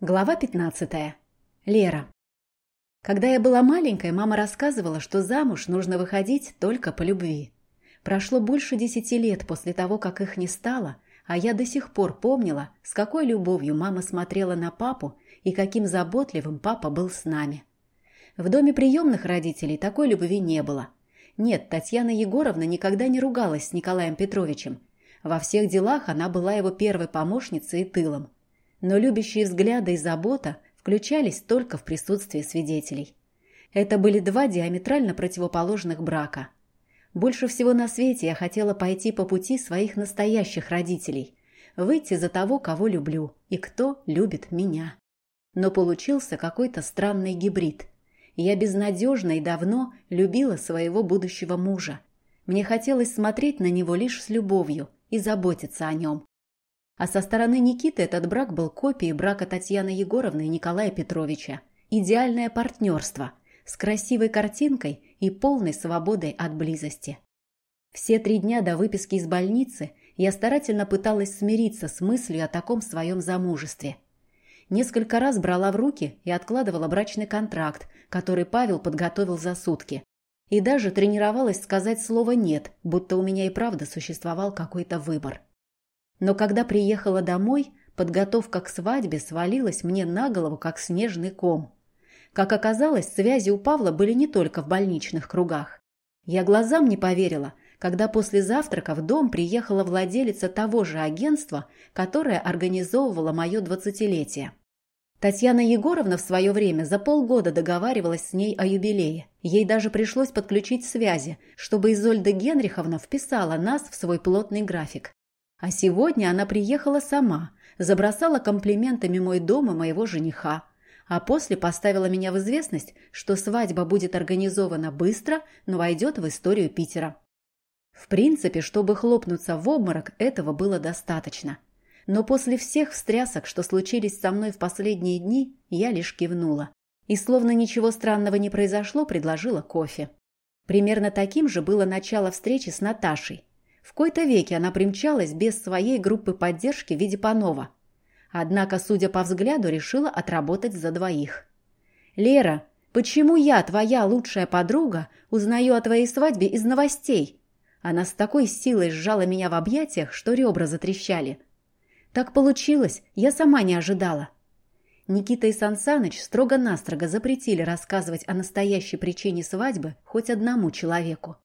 Глава 15. Лера. Когда я была маленькой, мама рассказывала, что замуж нужно выходить только по любви. Прошло больше десяти лет после того, как их не стало, а я до сих пор помнила, с какой любовью мама смотрела на папу и каким заботливым папа был с нами. В доме приемных родителей такой любви не было. Нет, Татьяна Егоровна никогда не ругалась с Николаем Петровичем. Во всех делах она была его первой помощницей и тылом – но любящие взгляды и забота включались только в присутствии свидетелей. Это были два диаметрально противоположных брака. Больше всего на свете я хотела пойти по пути своих настоящих родителей, выйти за того, кого люблю и кто любит меня. Но получился какой-то странный гибрид. Я безнадежно и давно любила своего будущего мужа. Мне хотелось смотреть на него лишь с любовью и заботиться о нем. А со стороны Никиты этот брак был копией брака Татьяны Егоровны и Николая Петровича. Идеальное партнерство с красивой картинкой и полной свободой от близости. Все три дня до выписки из больницы я старательно пыталась смириться с мыслью о таком своем замужестве. Несколько раз брала в руки и откладывала брачный контракт, который Павел подготовил за сутки. И даже тренировалась сказать слово «нет», будто у меня и правда существовал какой-то выбор. Но когда приехала домой, подготовка к свадьбе свалилась мне на голову, как снежный ком. Как оказалось, связи у Павла были не только в больничных кругах. Я глазам не поверила, когда после завтрака в дом приехала владелица того же агентства, которое организовывало мое двадцатилетие. Татьяна Егоровна в свое время за полгода договаривалась с ней о юбилее. Ей даже пришлось подключить связи, чтобы Изольда Генриховна вписала нас в свой плотный график. А сегодня она приехала сама, забросала комплиментами мой дом и моего жениха, а после поставила меня в известность, что свадьба будет организована быстро, но войдет в историю Питера. В принципе, чтобы хлопнуться в обморок, этого было достаточно. Но после всех встрясок, что случились со мной в последние дни, я лишь кивнула. И словно ничего странного не произошло, предложила кофе. Примерно таким же было начало встречи с Наташей. В кои-то веке она примчалась без своей группы поддержки в виде Панова. Однако, судя по взгляду, решила отработать за двоих. «Лера, почему я, твоя лучшая подруга, узнаю о твоей свадьбе из новостей?» Она с такой силой сжала меня в объятиях, что ребра затрещали. «Так получилось, я сама не ожидала». Никита и Сансаныч строго-настрого запретили рассказывать о настоящей причине свадьбы хоть одному человеку.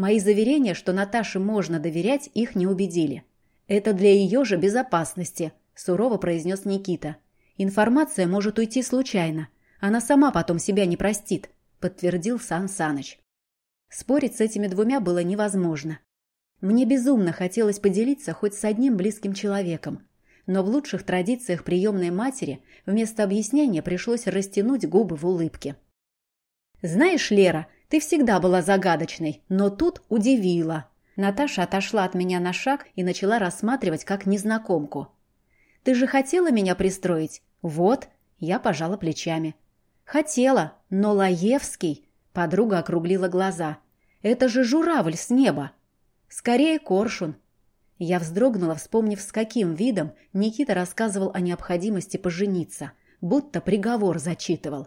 Мои заверения, что Наташе можно доверять, их не убедили. «Это для ее же безопасности», – сурово произнес Никита. «Информация может уйти случайно. Она сама потом себя не простит», – подтвердил Сан Саныч. Спорить с этими двумя было невозможно. Мне безумно хотелось поделиться хоть с одним близким человеком. Но в лучших традициях приемной матери вместо объяснения пришлось растянуть губы в улыбке. «Знаешь, Лера, ты всегда была загадочной, но тут удивила. Наташа отошла от меня на шаг и начала рассматривать как незнакомку. «Ты же хотела меня пристроить?» «Вот», — я пожала плечами. «Хотела, но Лаевский...» — подруга округлила глаза. «Это же журавль с неба!» «Скорее коршун!» Я вздрогнула, вспомнив, с каким видом Никита рассказывал о необходимости пожениться, будто приговор зачитывал.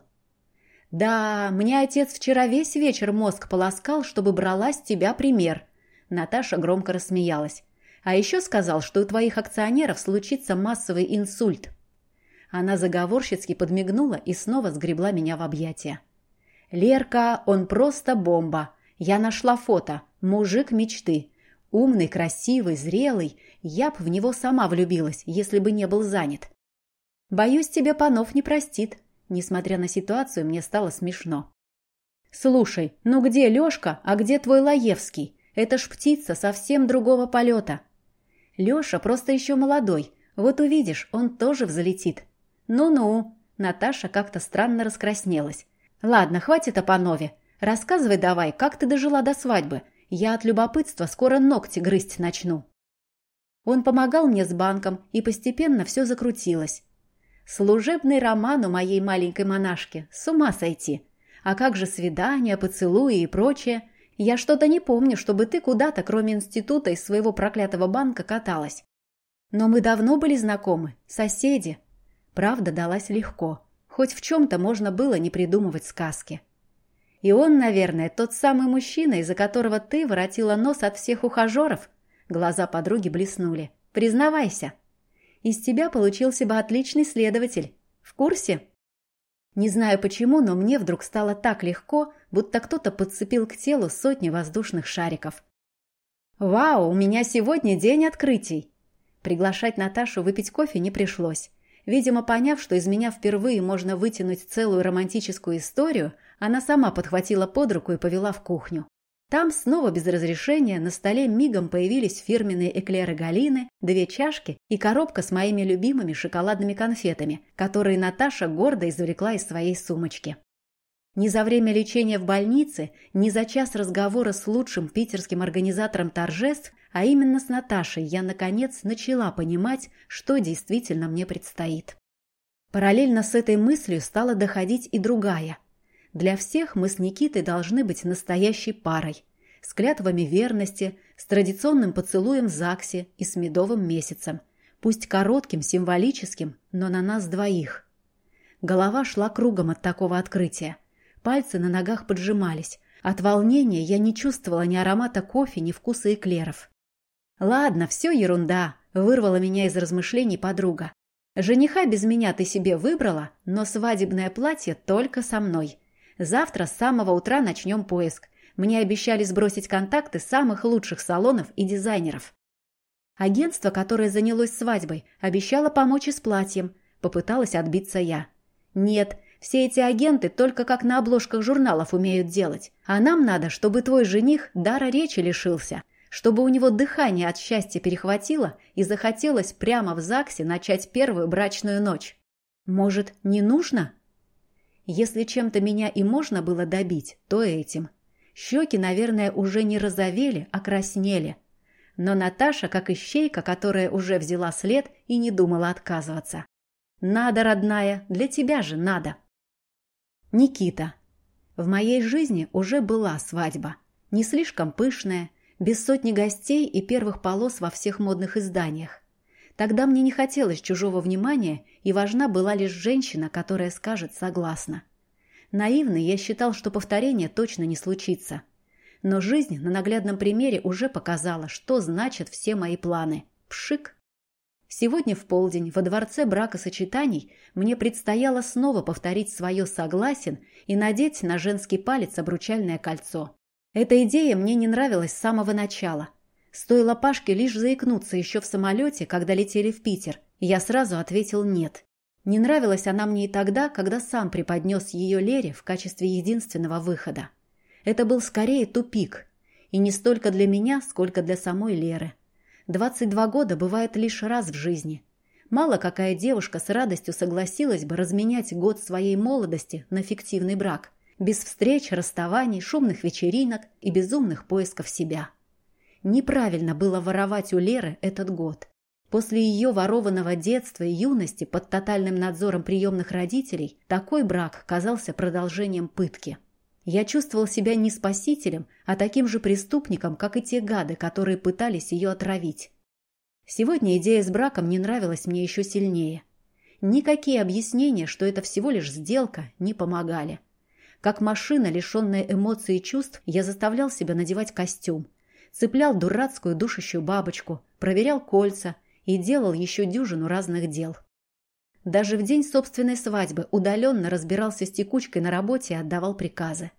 «Да, мне отец вчера весь вечер мозг полоскал, чтобы брала с тебя пример». Наташа громко рассмеялась. «А еще сказал, что у твоих акционеров случится массовый инсульт». Она заговорщицки подмигнула и снова сгребла меня в объятия. «Лерка, он просто бомба. Я нашла фото. Мужик мечты. Умный, красивый, зрелый. Я б в него сама влюбилась, если бы не был занят. Боюсь, тебе Панов не простит», Несмотря на ситуацию, мне стало смешно. «Слушай, ну где Лёшка, а где твой Лаевский? Это ж птица совсем другого полета». «Лёша просто еще молодой. Вот увидишь, он тоже взлетит». «Ну-ну». Наташа как-то странно раскраснелась. «Ладно, хватит о Панове. Рассказывай давай, как ты дожила до свадьбы. Я от любопытства скоро ногти грызть начну». Он помогал мне с банком, и постепенно все закрутилось. Служебный роман у моей маленькой монашки. С ума сойти. А как же свидания, поцелуи и прочее? Я что-то не помню, чтобы ты куда-то, кроме института, из своего проклятого банка каталась. Но мы давно были знакомы, соседи. Правда далась легко. Хоть в чем-то можно было не придумывать сказки. И он, наверное, тот самый мужчина, из-за которого ты воротила нос от всех ухажеров. Глаза подруги блеснули. Признавайся. Из тебя получился бы отличный следователь. В курсе? Не знаю почему, но мне вдруг стало так легко, будто кто-то подцепил к телу сотни воздушных шариков. «Вау, у меня сегодня день открытий!» Приглашать Наташу выпить кофе не пришлось. Видимо, поняв, что из меня впервые можно вытянуть целую романтическую историю, она сама подхватила под руку и повела в кухню. Там снова без разрешения на столе мигом появились фирменные эклеры Галины, две чашки и коробка с моими любимыми шоколадными конфетами, которые Наташа гордо извлекла из своей сумочки. Ни за время лечения в больнице, ни за час разговора с лучшим питерским организатором торжеств а именно с Наташей я, наконец, начала понимать, что действительно мне предстоит. Параллельно с этой мыслью стала доходить и другая. Для всех мы с Никитой должны быть настоящей парой. С клятвами верности, с традиционным поцелуем в ЗАГСе и с медовым месяцем. Пусть коротким, символическим, но на нас двоих. Голова шла кругом от такого открытия. Пальцы на ногах поджимались. От волнения я не чувствовала ни аромата кофе, ни вкуса эклеров. «Ладно, все ерунда», — вырвала меня из размышлений подруга. «Жениха без меня ты себе выбрала, но свадебное платье только со мной. Завтра с самого утра начнем поиск. Мне обещали сбросить контакты самых лучших салонов и дизайнеров». Агентство, которое занялось свадьбой, обещало помочь и с платьем. Попыталась отбиться я. «Нет, все эти агенты только как на обложках журналов умеют делать. А нам надо, чтобы твой жених дара речи лишился чтобы у него дыхание от счастья перехватило и захотелось прямо в ЗАГСе начать первую брачную ночь. Может, не нужно? Если чем-то меня и можно было добить, то этим. Щеки, наверное, уже не розовели, а краснели. Но Наташа, как ищейка, которая уже взяла след и не думала отказываться. «Надо, родная, для тебя же надо». Никита. В моей жизни уже была свадьба. Не слишком пышная, без сотни гостей и первых полос во всех модных изданиях. Тогда мне не хотелось чужого внимания, и важна была лишь женщина, которая скажет «согласна». Наивно я считал, что повторение точно не случится. Но жизнь на наглядном примере уже показала, что значат все мои планы. Пшик! Сегодня в полдень во дворце бракосочетаний мне предстояло снова повторить свое «согласен» и надеть на женский палец обручальное кольцо. Эта идея мне не нравилась с самого начала. Стоило Пашке лишь заикнуться еще в самолете, когда летели в Питер. Я сразу ответил «нет». Не нравилась она мне и тогда, когда сам преподнес ее Лере в качестве единственного выхода. Это был скорее тупик. И не столько для меня, сколько для самой Леры. 22 года бывает лишь раз в жизни. Мало какая девушка с радостью согласилась бы разменять год своей молодости на фиктивный брак – без встреч, расставаний, шумных вечеринок и безумных поисков себя. Неправильно было воровать у Леры этот год. После ее ворованного детства и юности под тотальным надзором приемных родителей такой брак казался продолжением пытки. Я чувствовал себя не спасителем, а таким же преступником, как и те гады, которые пытались ее отравить. Сегодня идея с браком не нравилась мне еще сильнее. Никакие объяснения, что это всего лишь сделка, не помогали. Как машина, лишенная эмоций и чувств, я заставлял себя надевать костюм. Цеплял дурацкую душащую бабочку, проверял кольца и делал еще дюжину разных дел. Даже в день собственной свадьбы удаленно разбирался с текучкой на работе и отдавал приказы.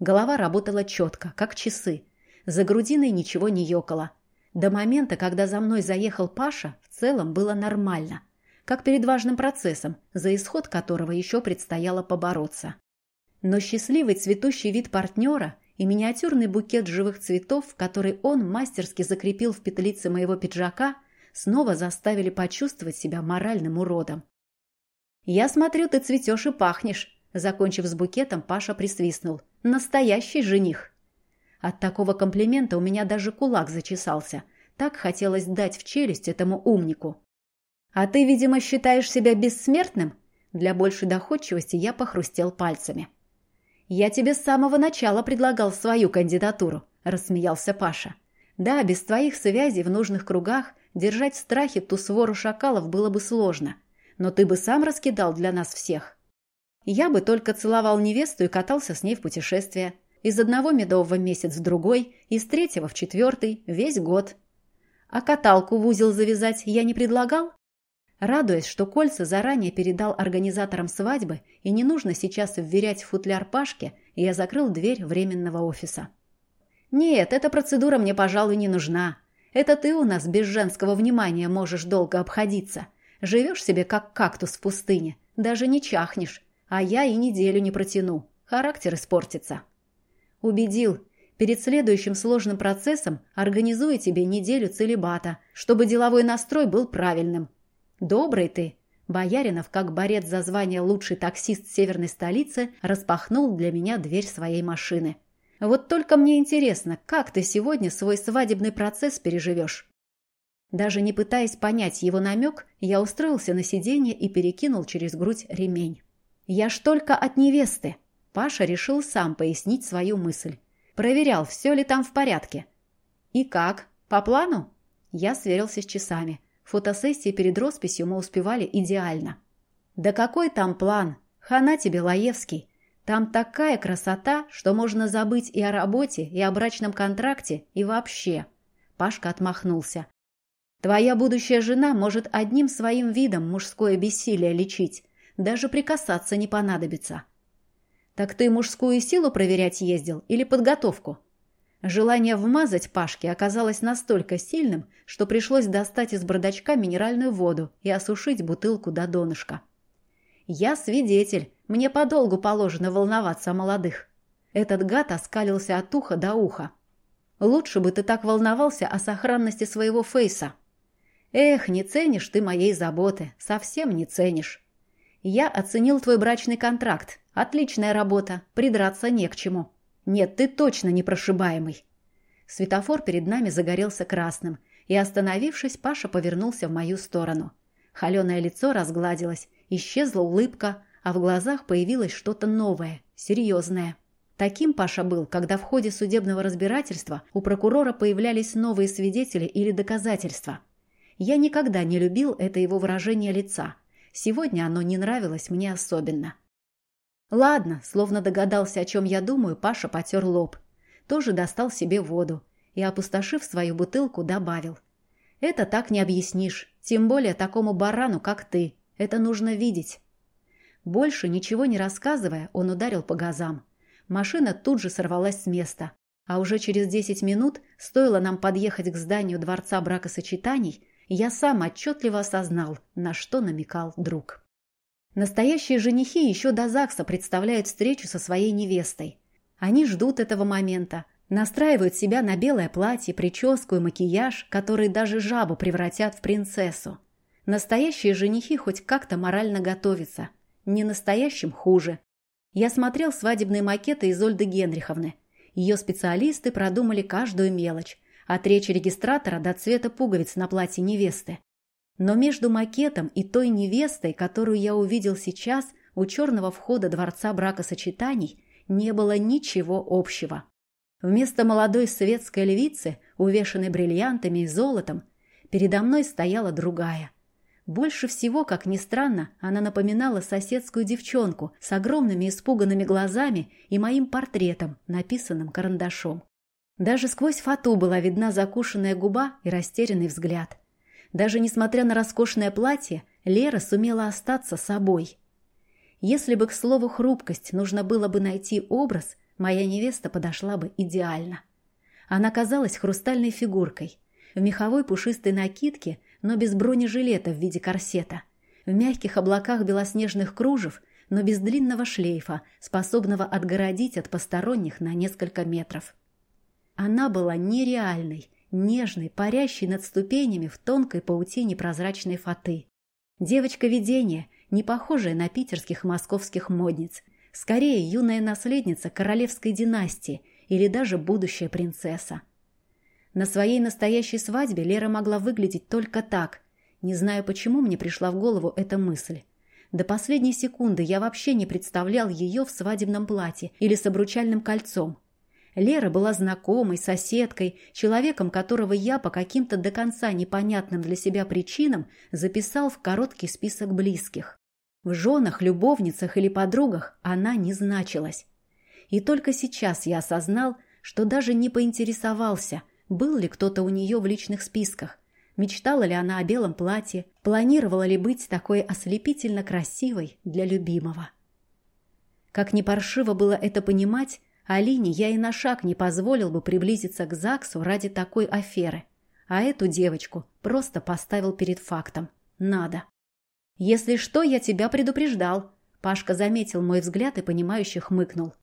Голова работала четко, как часы. За грудиной ничего не ёкало. До момента, когда за мной заехал Паша, в целом было нормально. Как перед важным процессом, за исход которого еще предстояло побороться. Но счастливый цветущий вид партнера и миниатюрный букет живых цветов, который он мастерски закрепил в петлице моего пиджака, снова заставили почувствовать себя моральным уродом. «Я смотрю, ты цветешь и пахнешь», — закончив с букетом, Паша присвистнул. «Настоящий жених». От такого комплимента у меня даже кулак зачесался. Так хотелось дать в челюсть этому умнику. «А ты, видимо, считаешь себя бессмертным?» Для большей доходчивости я похрустел пальцами. «Я тебе с самого начала предлагал свою кандидатуру», – рассмеялся Паша. «Да, без твоих связей в нужных кругах держать в страхе ту свору шакалов было бы сложно. но ты бы сам раскидал для нас всех. Я бы только целовал невесту и катался с ней в путешествие. Из одного медового месяц в другой, из третьего в четвертый, весь год. А каталку в узел завязать я не предлагал? Радуясь, что кольца заранее передал организаторам свадьбы и не нужно сейчас вверять в футляр Пашке, я закрыл дверь временного офиса. «Нет, эта процедура мне, пожалуй, не нужна. Это ты у нас без женского внимания можешь долго обходиться. Живешь себе, как кактус в пустыне, даже не чахнешь, а я и неделю не протяну. Характер испортится». Убедил. Перед следующим сложным процессом организую тебе неделю целебата, чтобы деловой настрой был правильным. Добрый ты. Бояринов, как борец за звание лучший таксист северной столицы, распахнул для меня дверь своей машины. Вот только мне интересно, как ты сегодня свой свадебный процесс переживешь? Даже не пытаясь понять его намек, я устроился на сиденье и перекинул через грудь ремень. Я ж только от невесты. Паша решил сам пояснить свою мысль. Проверял, все ли там в порядке. И как? По плану? Я сверился с часами. Фотосессии перед росписью мы успевали идеально. Да какой там план? Хана тебе, Лаевский. Там такая красота, что можно забыть и о работе, и о брачном контракте, и вообще. Пашка отмахнулся. Твоя будущая жена может одним своим видом мужское бессилие лечить. Даже прикасаться не понадобится. Так ты мужскую силу проверять ездил или подготовку? Желание вмазать Пашке оказалось настолько сильным, что пришлось достать из бардачка минеральную воду и осушить бутылку до донышка. «Я свидетель. Мне подолгу положено волноваться о молодых». Этот гад оскалился от уха до уха. «Лучше бы ты так волновался о сохранности своего фейса». «Эх, не ценишь ты моей заботы. Совсем не ценишь». «Я оценил твой брачный контракт. Отличная работа. Придраться не к чему». «Нет, ты точно непрошибаемый». Светофор перед нами загорелся красным, и, остановившись, Паша повернулся в мою сторону. Холеное лицо разгладилось, исчезла улыбка, а в глазах появилось что-то новое, серьезное. Таким Паша был, когда в ходе судебного разбирательства у прокурора появлялись новые свидетели или доказательства. Я никогда не любил это его выражение лица. Сегодня оно не нравилось мне особенно. «Ладно», словно догадался, о чем я думаю, Паша потер лоб. Тоже достал себе воду и, опустошив свою бутылку, добавил. «Это так не объяснишь, тем более такому барану, как ты. Это нужно видеть». Больше ничего не рассказывая, он ударил по газам. Машина тут же сорвалась с места. А уже через десять минут, стоило нам подъехать к зданию Дворца бракосочетаний, я сам отчетливо осознал, на что намекал друг. Настоящие женихи еще до ЗАГСа представляют встречу со своей невестой. Они ждут этого момента, настраивают себя на белое платье, прическу и макияж, которые даже жабу превратят в принцессу. Настоящие женихи хоть как-то морально готовятся. Не настоящим хуже. Я смотрел свадебные макеты Изольды Генриховны. Ее специалисты продумали каждую мелочь, от речи регистратора до цвета пуговиц на платье невесты. Но между макетом и той невестой, которую я увидел сейчас у черного входа дворца бракосочетаний, не было ничего общего. Вместо молодой светской львицы, увешанной бриллиантами и золотом, передо мной стояла другая. Больше всего, как ни странно, она напоминала соседскую девчонку с огромными испуганными глазами и моим портретом, написанным карандашом. Даже сквозь фату была видна закушенная губа и растерянный взгляд. Даже несмотря на роскошное платье, Лера сумела остаться собой. Если бы, к слову, хрупкость нужно было бы найти образ, моя невеста подошла бы идеально. Она казалась хрустальной фигуркой, в меховой пушистой накидке, но без бронежилета в виде корсета, в мягких облаках белоснежных кружев, но без длинного шлейфа, способного отгородить от посторонних на несколько метров. Она была нереальной, нежной, парящей над ступенями в тонкой паутине прозрачной фаты. Девочка-видение, не похожая на питерских и московских модниц, скорее юная наследница королевской династии или даже будущая принцесса. На своей настоящей свадьбе Лера могла выглядеть только так. Не знаю, почему мне пришла в голову эта мысль. До последней секунды я вообще не представлял ее в свадебном платье или с обручальным кольцом. Лера была знакомой, соседкой, человеком, которого я по каким-то до конца непонятным для себя причинам записал в короткий список близких. В женах, любовницах или подругах она не значилась. И только сейчас я осознал, что даже не поинтересовался, был ли кто-то у нее в личных списках, мечтала ли она о белом платье, планировала ли быть такой ослепительно красивой для любимого. Как не паршиво было это понимать, Алине я и на шаг не позволил бы приблизиться к ЗАГСу ради такой аферы. А эту девочку просто поставил перед фактом. Надо. «Если что, я тебя предупреждал», – Пашка заметил мой взгляд и понимающе хмыкнул.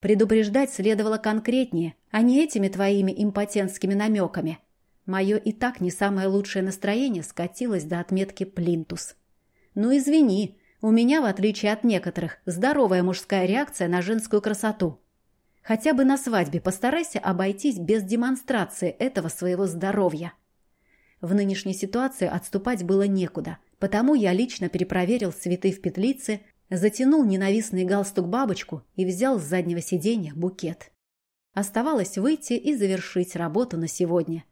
Предупреждать следовало конкретнее, а не этими твоими импотентскими намеками. Мое и так не самое лучшее настроение скатилось до отметки «плинтус». «Ну, извини, у меня, в отличие от некоторых, здоровая мужская реакция на женскую красоту. Хотя бы на свадьбе постарайся обойтись без демонстрации этого своего здоровья». В нынешней ситуации отступать было некуда, потому я лично перепроверил цветы в петлице, Затянул ненавистный галстук-бабочку и взял с заднего сиденья букет. Оставалось выйти и завершить работу на сегодня.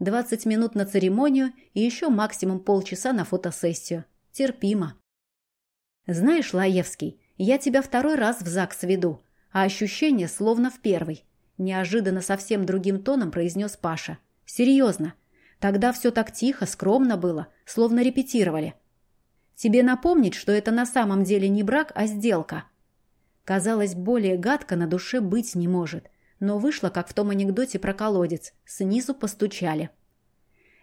20 минут на церемонию и еще максимум полчаса на фотосессию. Терпимо. Знаешь, Лаевский, я тебя второй раз в ЗАГС веду, а ощущение словно в первый. Неожиданно совсем другим тоном произнес Паша. Серьезно. Тогда все так тихо, скромно было, словно репетировали. Тебе напомнить, что это на самом деле не брак, а сделка. Казалось, более гадко на душе быть не может, но вышло, как в том анекдоте про колодец. Снизу постучали.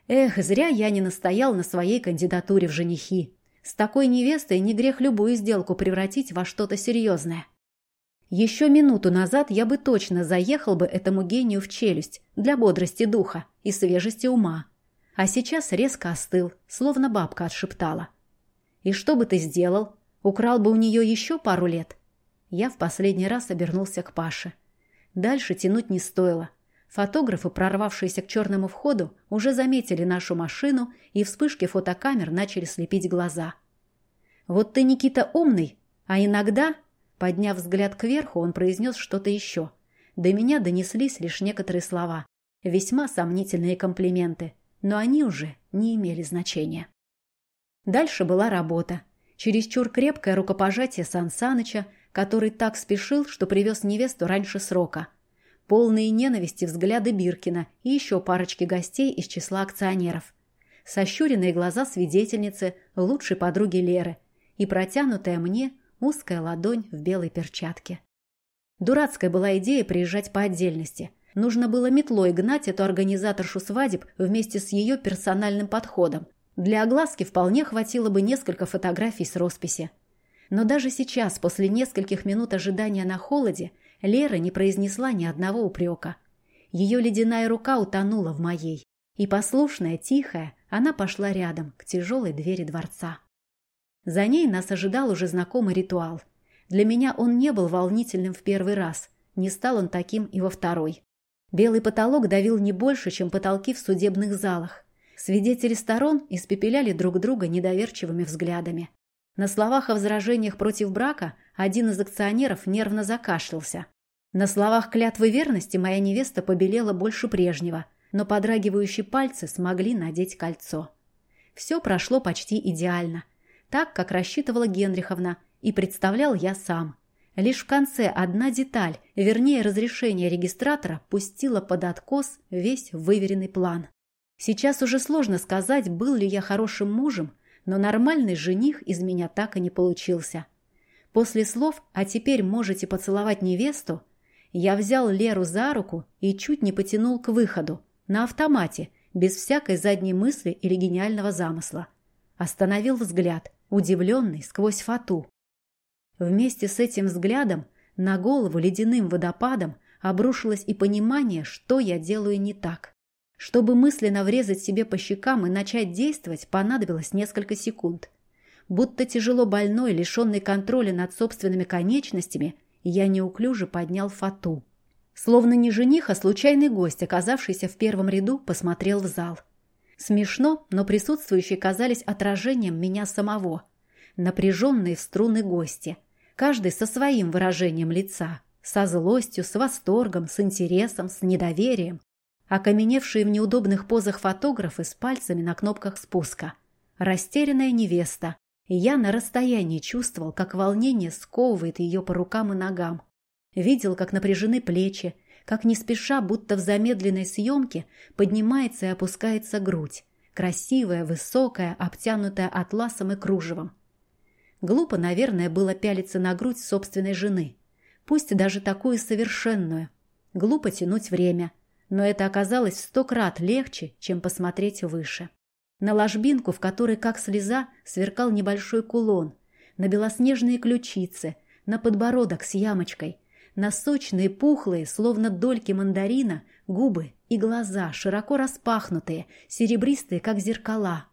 Эх, зря я не настоял на своей кандидатуре в женихи. С такой невестой не грех любую сделку превратить во что-то серьезное. Еще минуту назад я бы точно заехал бы этому гению в челюсть для бодрости духа и свежести ума. А сейчас резко остыл, словно бабка отшептала – и что бы ты сделал? Украл бы у нее еще пару лет? Я в последний раз обернулся к Паше. Дальше тянуть не стоило. Фотографы, прорвавшиеся к черному входу, уже заметили нашу машину, и вспышки фотокамер начали слепить глаза. «Вот ты, Никита, умный, а иногда...» Подняв взгляд кверху, он произнес что-то еще. До меня донеслись лишь некоторые слова. Весьма сомнительные комплименты, но они уже не имели значения. Дальше была работа. Чересчур крепкое рукопожатие Сан Саныча, который так спешил, что привез невесту раньше срока. Полные ненависти взгляды Биркина и еще парочки гостей из числа акционеров. Сощуренные глаза свидетельницы, лучшей подруги Леры, и протянутая мне узкая ладонь в белой перчатке. Дурацкая была идея приезжать по отдельности. Нужно было метлой гнать эту организаторшу свадеб вместе с ее персональным подходом – для огласки вполне хватило бы несколько фотографий с росписи. Но даже сейчас, после нескольких минут ожидания на холоде, Лера не произнесла ни одного упрека. Ее ледяная рука утонула в моей, и послушная, тихая, она пошла рядом, к тяжелой двери дворца. За ней нас ожидал уже знакомый ритуал. Для меня он не был волнительным в первый раз, не стал он таким и во второй. Белый потолок давил не больше, чем потолки в судебных залах. Свидетели сторон испепеляли друг друга недоверчивыми взглядами. На словах о возражениях против брака один из акционеров нервно закашлялся. На словах клятвы верности моя невеста побелела больше прежнего, но подрагивающие пальцы смогли надеть кольцо. Все прошло почти идеально, так, как рассчитывала Генриховна, и представлял я сам. Лишь в конце одна деталь, вернее разрешение регистратора, пустила под откос весь выверенный план. Сейчас уже сложно сказать, был ли я хорошим мужем, но нормальный жених из меня так и не получился. После слов «а теперь можете поцеловать невесту» я взял Леру за руку и чуть не потянул к выходу, на автомате, без всякой задней мысли или гениального замысла. Остановил взгляд, удивленный сквозь фату. Вместе с этим взглядом на голову ледяным водопадом обрушилось и понимание, что я делаю не так. Чтобы мысленно врезать себе по щекам и начать действовать, понадобилось несколько секунд. Будто тяжело больной, лишенный контроля над собственными конечностями, я неуклюже поднял фату. Словно не жених, а случайный гость, оказавшийся в первом ряду, посмотрел в зал. Смешно, но присутствующие казались отражением меня самого. Напряженные в струны гости. Каждый со своим выражением лица. Со злостью, с восторгом, с интересом, с недоверием. Окаменевшие в неудобных позах фотографы с пальцами на кнопках спуска. Растерянная невеста. И я на расстоянии чувствовал, как волнение сковывает ее по рукам и ногам. Видел, как напряжены плечи, как не спеша, будто в замедленной съемке, поднимается и опускается грудь. Красивая, высокая, обтянутая атласом и кружевом. Глупо, наверное, было пялиться на грудь собственной жены. Пусть даже такую совершенную. Глупо тянуть время. Но это оказалось в сто крат легче, чем посмотреть выше. На ложбинку, в которой, как слеза, сверкал небольшой кулон. На белоснежные ключицы. На подбородок с ямочкой на сочные, пухлые, словно дольки мандарина, губы и глаза, широко распахнутые, серебристые, как зеркала.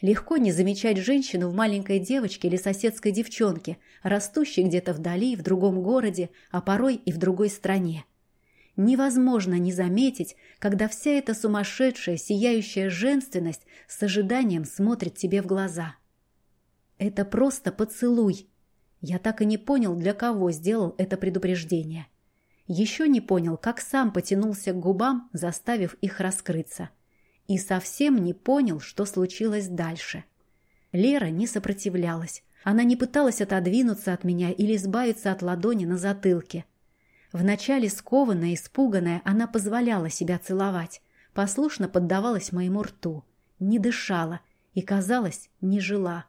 Легко не замечать женщину в маленькой девочке или соседской девчонке, растущей где-то вдали, в другом городе, а порой и в другой стране. Невозможно не заметить, когда вся эта сумасшедшая, сияющая женственность с ожиданием смотрит тебе в глаза. Это просто поцелуй, я так и не понял, для кого сделал это предупреждение. Еще не понял, как сам потянулся к губам, заставив их раскрыться. И совсем не понял, что случилось дальше. Лера не сопротивлялась. Она не пыталась отодвинуться от меня или избавиться от ладони на затылке. Вначале скованная, испуганная, она позволяла себя целовать, послушно поддавалась моему рту, не дышала и, казалось, не жила.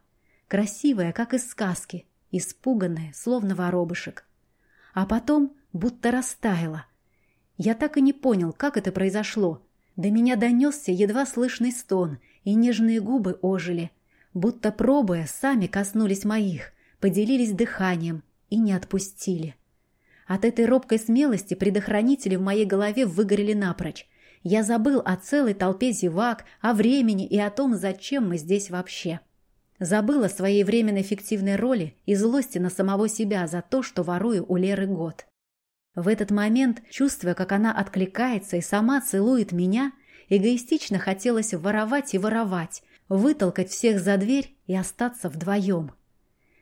Красивая, как из сказки, испуганная, словно воробышек. А потом будто растаяла. Я так и не понял, как это произошло. До меня донесся едва слышный стон, и нежные губы ожили, будто пробуя, сами коснулись моих, поделились дыханием и не отпустили. От этой робкой смелости предохранители в моей голове выгорели напрочь. Я забыл о целой толпе зевак, о времени и о том, зачем мы здесь вообще. Забыла своей временной фиктивной роли и злости на самого себя за то, что ворую у Леры год. В этот момент, чувствуя, как она откликается и сама целует меня, эгоистично хотелось воровать и воровать, вытолкать всех за дверь и остаться вдвоем.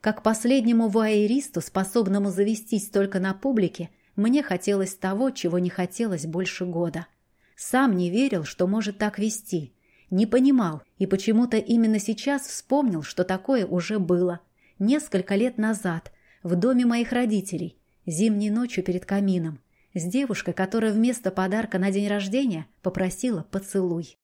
Как последнему вуайеристу, способному завестись только на публике, мне хотелось того, чего не хотелось больше года. Сам не верил, что может так вести – не понимал и почему-то именно сейчас вспомнил, что такое уже было. Несколько лет назад, в доме моих родителей, зимней ночью перед камином, с девушкой, которая вместо подарка на день рождения попросила поцелуй.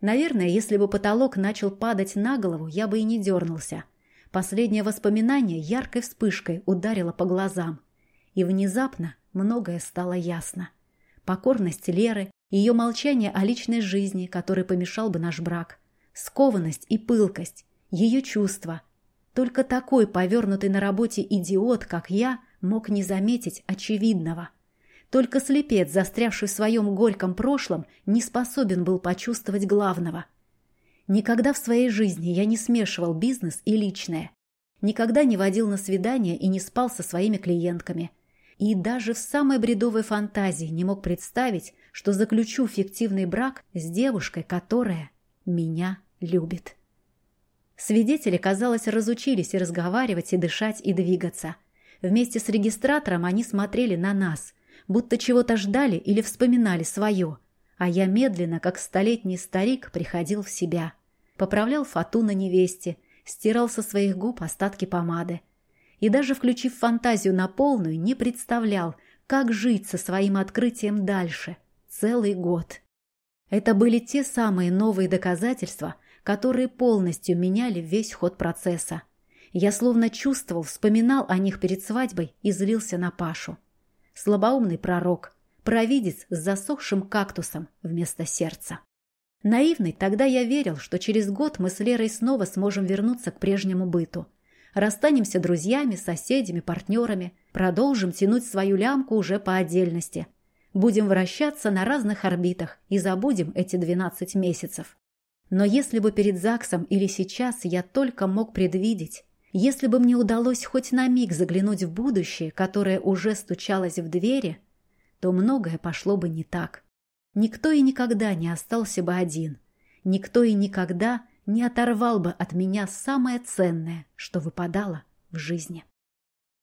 Наверное, если бы потолок начал падать на голову, я бы и не дернулся. Последнее воспоминание яркой вспышкой ударило по глазам. И внезапно многое стало ясно. Покорность Леры, ее молчание о личной жизни, который помешал бы наш брак. Скованность и пылкость. Ее чувства. Только такой повернутый на работе идиот, как я, мог не заметить очевидного. Только слепец, застрявший в своем горьком прошлом, не способен был почувствовать главного. Никогда в своей жизни я не смешивал бизнес и личное. Никогда не водил на свидания и не спал со своими клиентками – и даже в самой бредовой фантазии не мог представить, что заключу фиктивный брак с девушкой, которая меня любит. Свидетели, казалось, разучились и разговаривать, и дышать, и двигаться. Вместе с регистратором они смотрели на нас, будто чего-то ждали или вспоминали свое, а я медленно, как столетний старик, приходил в себя. Поправлял фату на невесте, стирал со своих губ остатки помады, и даже включив фантазию на полную, не представлял, как жить со своим открытием дальше. Целый год. Это были те самые новые доказательства, которые полностью меняли весь ход процесса. Я словно чувствовал, вспоминал о них перед свадьбой и злился на Пашу. Слабоумный пророк, провидец с засохшим кактусом вместо сердца. Наивный, тогда я верил, что через год мы с Лерой снова сможем вернуться к прежнему быту – Расстанемся друзьями, соседями, партнерами. Продолжим тянуть свою лямку уже по отдельности. Будем вращаться на разных орбитах и забудем эти 12 месяцев. Но если бы перед ЗАГСом или сейчас я только мог предвидеть, если бы мне удалось хоть на миг заглянуть в будущее, которое уже стучалось в двери, то многое пошло бы не так. Никто и никогда не остался бы один. Никто и никогда не оторвал бы от меня самое ценное, что выпадало в жизни.